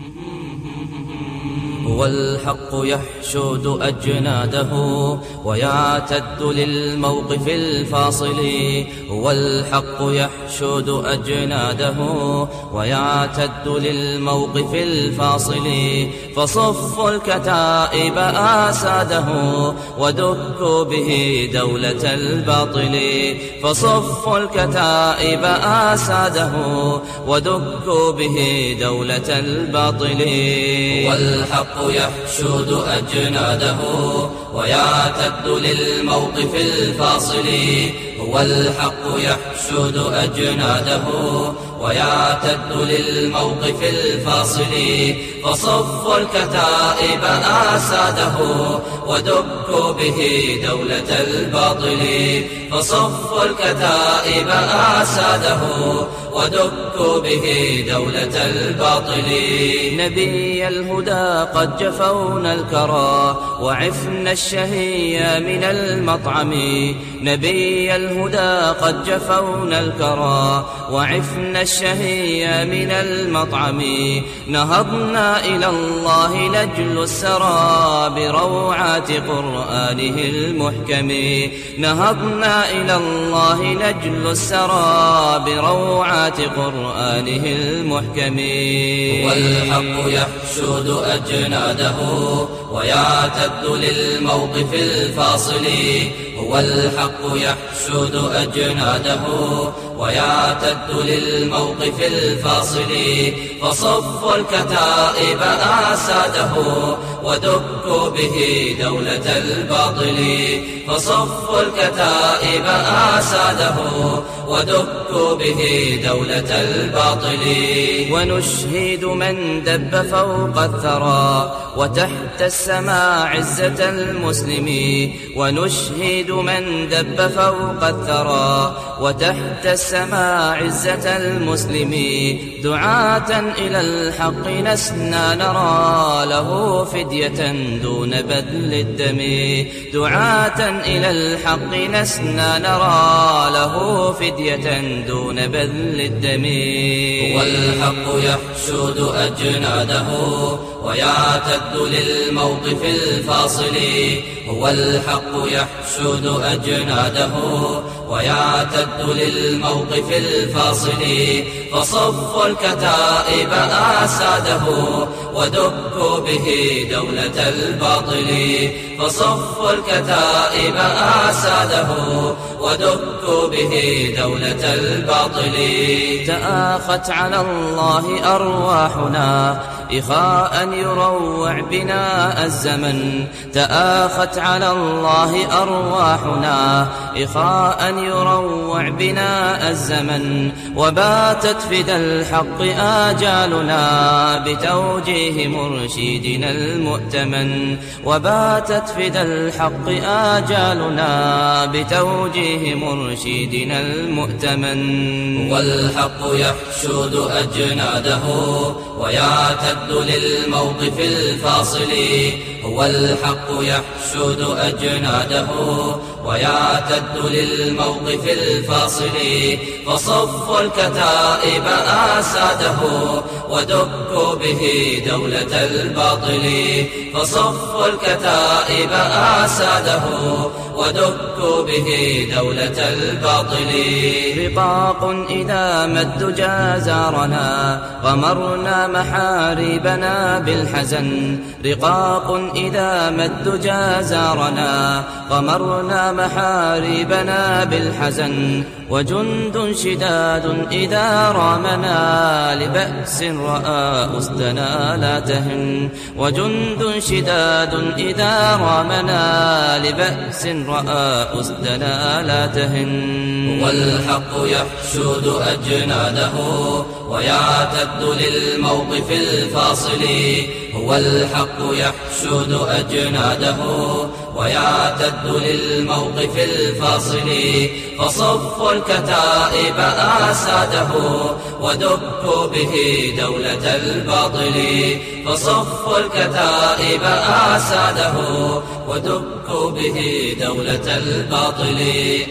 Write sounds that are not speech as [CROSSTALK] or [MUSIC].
Mm-hmm. والحق يحشد أجناده ويعتد للموقف الفاصل والحق يحشد أجناده ويعتد للموقف الفاصل فصف الكتائب آساده ودك به دولة الباطل فصف الكتائب آساده ودك به دولة الباطل والحق يحشد أجناده ويعتد للموقف الفاصل والحق يحشد أجناده ويعتد للموقف الفاصل فصف الكتائب آساده ودك به دولة الباطل فصف الكتائب آساده ودك به دولة الباطل. نبي الهدى قد جفونا الكرى وعفنا الشهي من المطعم. نبي الهدى قد جفونا الكرى وعفنا الشهي من المطعم. نهضنا إلى الله نجل السرى بروعات قرآنه المحكم. نهضنا إلى الله نجل السرى بروعات قرآنه المحكم. والحق يحشد أجناده ويعتد للموقف الفاصل. والحق يحشد أجناده ويعتد للموقف الفاصل فصف الكتائب آساده ودك به دولة الباطل فصف الكتائب آساده ودك به دولة الباطل. ونشهد من دب فوق الثرى وتحت السماء عزة المسلمين ونشهد من دب فوق الثرى وتحت السماء عزة المسلمين دعاة إلى الحق لسنا نرى له فدية دون بذل الدم. دعاة إلى الحق لسنا نرى له فدية دون بذل الدم. والحق يحشد أجناده ويعتد للموقف الفاصل. والحق يحشد أجناده ويعتد للموقف الفاصل. فصف الكتائب آساده ودك به دولة الباطل فصف الكتائب آساده ودك به دولة الباطل. تآخت على الله أرواحنا إخاء يروع بنا الزمن تآخت على الله أرواحنا. إخاء يروع بنا الزمن وباتت فدى الحق آجالنا بتوجيه مرشدنا المؤتمن. وباتت فدى الحق آجالنا بتوجيه مرشدنا المؤتمن. والحق يحشد أجناده ويعتد للموقف الفاصل. والحق يحشد أجناده. ويعتد للموقف الفاصل فصف الكتائب آساده ودك به دولة الباطل فصف الكتائب آساده ودك به دولة الباطل. رقاق إذا ما الدجى زارنا غمرنا محاربنا بالحزن. رقاق إذا ما الدجى زارنا غمرنا محاربنا بالحزن وجند شداد إذا رامنا لبأس رأى أسدنا لا تهن وجند شداد إذا رامنا لبأس رأى أسدنا لا تهن والحق يحشد أجناده ويعتد للموقف الفاصل والحق يحشد أجناده ويعتد للموقف الفاصل فصف الكتائب آساده ودك به دولة الباطل فصف الكتائب آساده ودك به دولة الباطل. [LAUGHS]